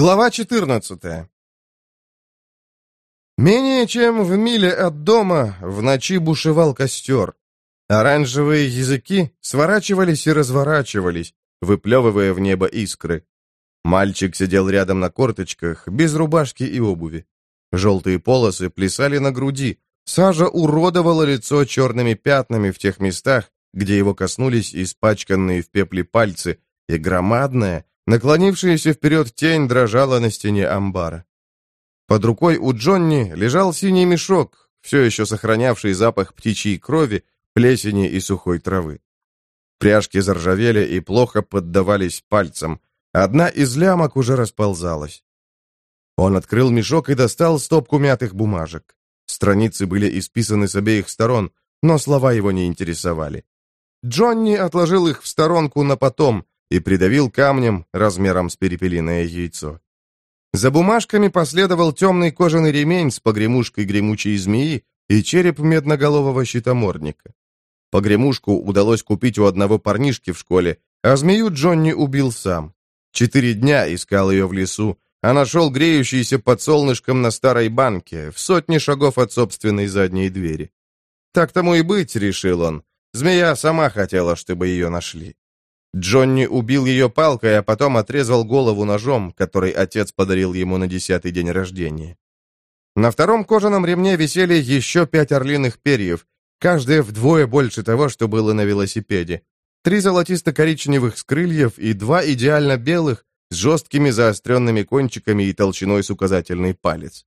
Глава 14 Менее чем в миле от дома в ночи бушевал костер. Оранжевые языки сворачивались и разворачивались, выплевывая в небо искры. Мальчик сидел рядом на корточках, без рубашки и обуви. Желтые полосы плясали на груди, сажа уродовала лицо черными пятнами в тех местах, где его коснулись испачканные в пепле пальцы, и громадная, Наклонившаяся вперед тень дрожала на стене амбара. Под рукой у Джонни лежал синий мешок, все еще сохранявший запах птичьей крови, плесени и сухой травы. Пряжки заржавели и плохо поддавались пальцам. Одна из лямок уже расползалась. Он открыл мешок и достал стопку мятых бумажек. Страницы были исписаны с обеих сторон, но слова его не интересовали. Джонни отложил их в сторонку на потом, и придавил камнем размером с перепелиное яйцо. За бумажками последовал темный кожаный ремень с погремушкой гремучей змеи и череп медноголового щитоморника. Погремушку удалось купить у одного парнишки в школе, а змею Джонни убил сам. Четыре дня искал ее в лесу, а нашел греющийся под солнышком на старой банке, в сотне шагов от собственной задней двери. Так тому и быть, решил он. Змея сама хотела, чтобы ее нашли. Джонни убил ее палкой, а потом отрезал голову ножом, который отец подарил ему на десятый день рождения. На втором кожаном ремне висели еще пять орлиных перьев, каждое вдвое больше того, что было на велосипеде. Три золотисто-коричневых с крыльев и два идеально белых с жесткими заостренными кончиками и толщиной с указательный палец.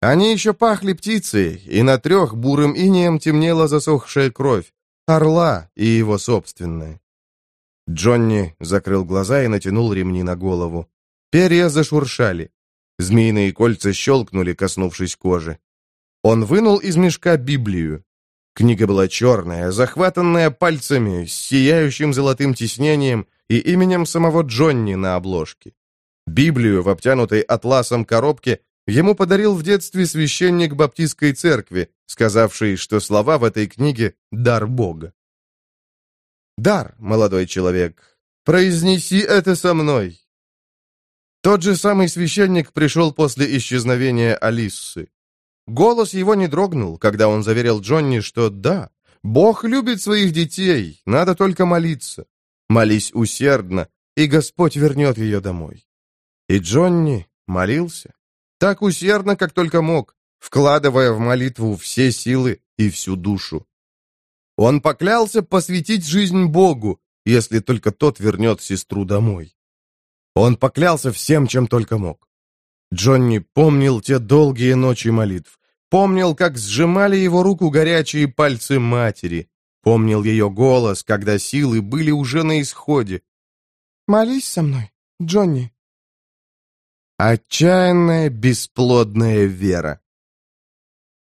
Они еще пахли птицей, и на трех бурым инеем темнела засохшая кровь, орла и его собственная. Джонни закрыл глаза и натянул ремни на голову. Перья зашуршали. Змеиные кольца щелкнули, коснувшись кожи. Он вынул из мешка Библию. Книга была черная, захватанная пальцами, с сияющим золотым тиснением и именем самого Джонни на обложке. Библию в обтянутой атласом коробке ему подарил в детстве священник Баптистской церкви, сказавший, что слова в этой книге — дар Бога. Дар, молодой человек, произнеси это со мной. Тот же самый священник пришел после исчезновения Алиссы. Голос его не дрогнул, когда он заверил Джонни, что да, Бог любит своих детей, надо только молиться. Молись усердно, и Господь вернет ее домой. И Джонни молился, так усердно, как только мог, вкладывая в молитву все силы и всю душу. Он поклялся посвятить жизнь Богу, если только тот вернет сестру домой. Он поклялся всем, чем только мог. Джонни помнил те долгие ночи молитв, помнил, как сжимали его руку горячие пальцы матери, помнил ее голос, когда силы были уже на исходе. «Молись со мной, Джонни». Отчаянная, бесплодная вера.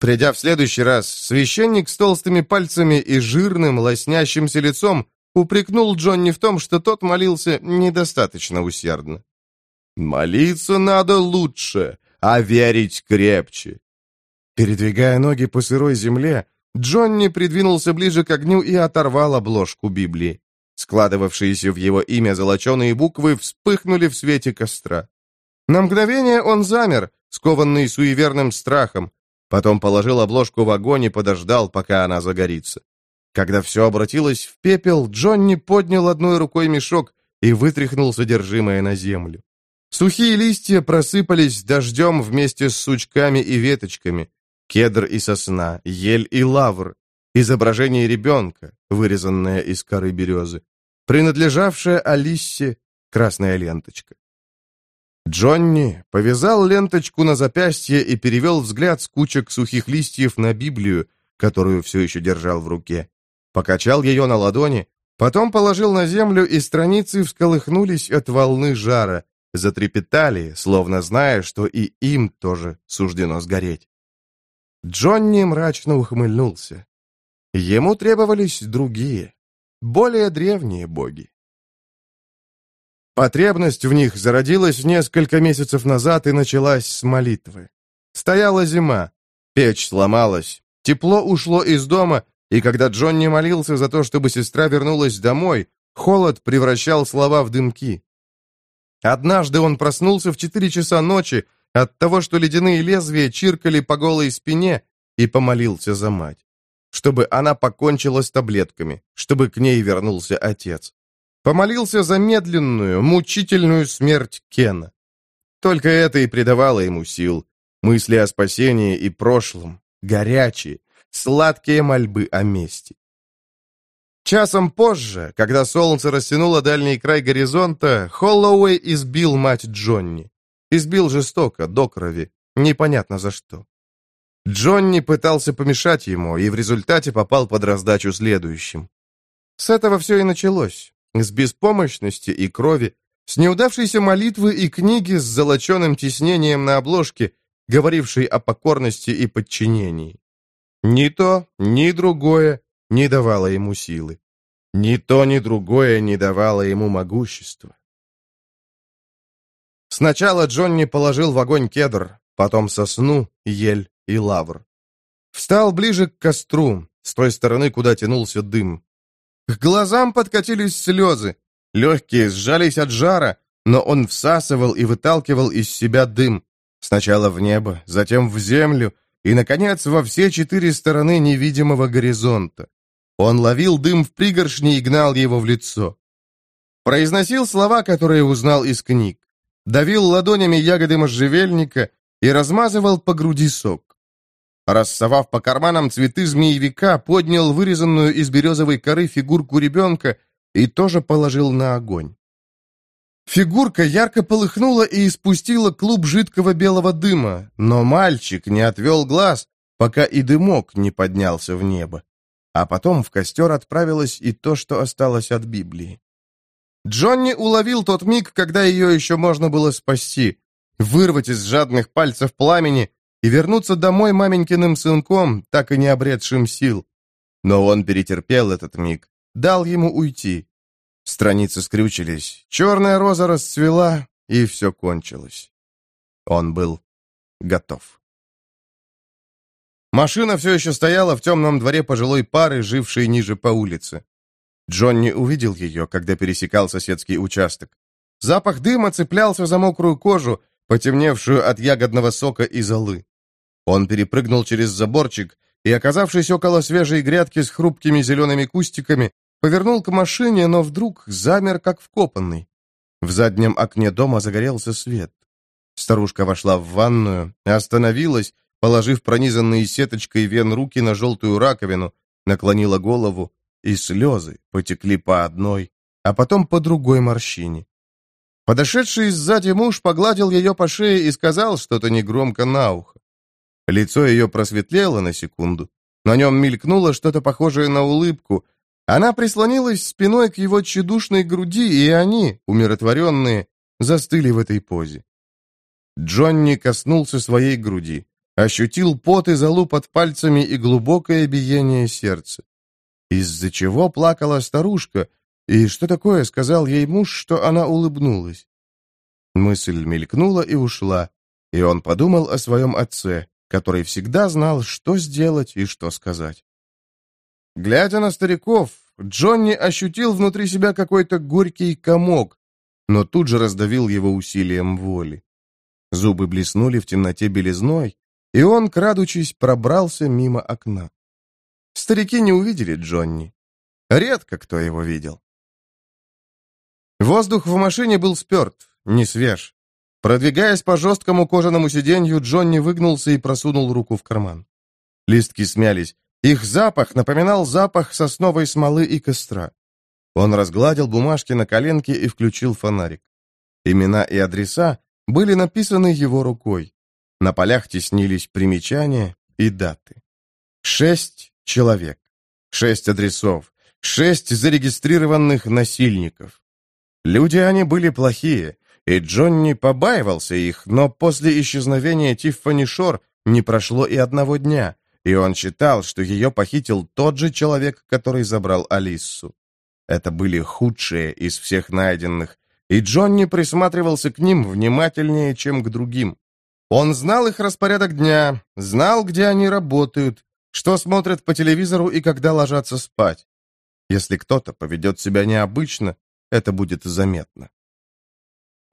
Придя в следующий раз, священник с толстыми пальцами и жирным, лоснящимся лицом упрекнул Джонни в том, что тот молился недостаточно усердно. «Молиться надо лучше, а верить крепче». Передвигая ноги по сырой земле, Джонни придвинулся ближе к огню и оторвал обложку Библии. Складывавшиеся в его имя золоченые буквы вспыхнули в свете костра. На мгновение он замер, скованный суеверным страхом, Потом положил обложку в огонь и подождал, пока она загорится. Когда все обратилось в пепел, Джонни поднял одной рукой мешок и вытряхнул содержимое на землю. Сухие листья просыпались дождем вместе с сучками и веточками. Кедр и сосна, ель и лавр. Изображение ребенка, вырезанное из коры березы. Принадлежавшая Алиссе красная ленточка. Джонни повязал ленточку на запястье и перевел взгляд с кучек сухих листьев на Библию, которую все еще держал в руке. Покачал ее на ладони, потом положил на землю, и страницы всколыхнулись от волны жара, затрепетали, словно зная, что и им тоже суждено сгореть. Джонни мрачно ухмыльнулся. Ему требовались другие, более древние боги. Потребность в них зародилась несколько месяцев назад и началась с молитвы. Стояла зима, печь сломалась, тепло ушло из дома, и когда Джонни молился за то, чтобы сестра вернулась домой, холод превращал слова в дымки. Однажды он проснулся в четыре часа ночи от того, что ледяные лезвия чиркали по голой спине, и помолился за мать. Чтобы она покончила с таблетками, чтобы к ней вернулся отец. Помолился за медленную, мучительную смерть Кена. Только это и придавало ему сил. Мысли о спасении и прошлом, горячие, сладкие мольбы о мести. Часом позже, когда солнце растянуло дальний край горизонта, Холлоуэй избил мать Джонни. Избил жестоко, до крови, непонятно за что. Джонни пытался помешать ему и в результате попал под раздачу следующим. С этого все и началось. С беспомощности и крови, с неудавшейся молитвы и книги с золоченым тиснением на обложке, говорившей о покорности и подчинении. Ни то, ни другое не давало ему силы. Ни то, ни другое не давало ему могущества. Сначала Джонни положил в огонь кедр, потом сосну, ель и лавр. Встал ближе к костру, с той стороны, куда тянулся дым. К глазам подкатились слезы, легкие сжались от жара, но он всасывал и выталкивал из себя дым, сначала в небо, затем в землю и, наконец, во все четыре стороны невидимого горизонта. Он ловил дым в пригоршни и гнал его в лицо. Произносил слова, которые узнал из книг. Давил ладонями ягоды можжевельника и размазывал по груди сок. Рассовав по карманам цветы змеевика, поднял вырезанную из березовой коры фигурку ребенка и тоже положил на огонь. Фигурка ярко полыхнула и испустила клуб жидкого белого дыма, но мальчик не отвел глаз, пока и дымок не поднялся в небо. А потом в костер отправилось и то, что осталось от Библии. Джонни уловил тот миг, когда ее еще можно было спасти, вырвать из жадных пальцев пламени и вернуться домой маменькиным сынком, так и не обретшим сил. Но он перетерпел этот миг, дал ему уйти. Страницы скрючились, черная роза расцвела, и все кончилось. Он был готов. Машина все еще стояла в темном дворе пожилой пары, жившей ниже по улице. Джонни увидел ее, когда пересекал соседский участок. Запах дыма цеплялся за мокрую кожу, потемневшую от ягодного сока и золы. Он перепрыгнул через заборчик и, оказавшись около свежей грядки с хрупкими зелеными кустиками, повернул к машине, но вдруг замер, как вкопанный. В заднем окне дома загорелся свет. Старушка вошла в ванную, остановилась положив пронизанные сеточкой вен руки на желтую раковину, наклонила голову, и слезы потекли по одной, а потом по другой морщине. Подошедший сзади муж погладил ее по шее и сказал что-то негромко на ухо. Лицо ее просветлело на секунду. На нем мелькнуло что-то похожее на улыбку. Она прислонилась спиной к его тщедушной груди, и они, умиротворенные, застыли в этой позе. Джонни коснулся своей груди. Ощутил пот и залу под пальцами и глубокое биение сердца. Из-за чего плакала старушка, и что такое сказал ей муж, что она улыбнулась? Мысль мелькнула и ушла, и он подумал о своем отце, который всегда знал, что сделать и что сказать. Глядя на стариков, Джонни ощутил внутри себя какой-то горький комок, но тут же раздавил его усилием воли. Зубы блеснули в темноте белизной, и он, крадучись, пробрался мимо окна. Старики не увидели Джонни. Редко кто его видел. Воздух в машине был сперт, не свеж. Продвигаясь по жесткому кожаному сиденью, Джонни выгнулся и просунул руку в карман. Листки смялись. Их запах напоминал запах сосновой смолы и костра. Он разгладил бумажки на коленке и включил фонарик. Имена и адреса были написаны его рукой. На полях теснились примечания и даты. Шесть человек, шесть адресов, шесть зарегистрированных насильников. Люди они были плохие, и Джонни побаивался их, но после исчезновения Тиффани Шор не прошло и одного дня, и он считал, что ее похитил тот же человек, который забрал Алиссу. Это были худшие из всех найденных, и Джонни присматривался к ним внимательнее, чем к другим. Он знал их распорядок дня, знал, где они работают, что смотрят по телевизору и когда ложатся спать. Если кто-то поведет себя необычно, это будет заметно.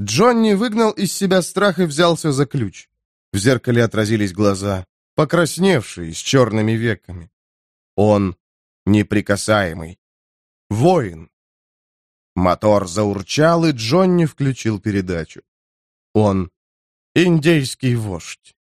Джонни выгнал из себя страх и взялся за ключ. В зеркале отразились глаза, покрасневшие, с черными веками. Он неприкасаемый. Воин. Мотор заурчал, и Джонни включил передачу. Он индейский вождь.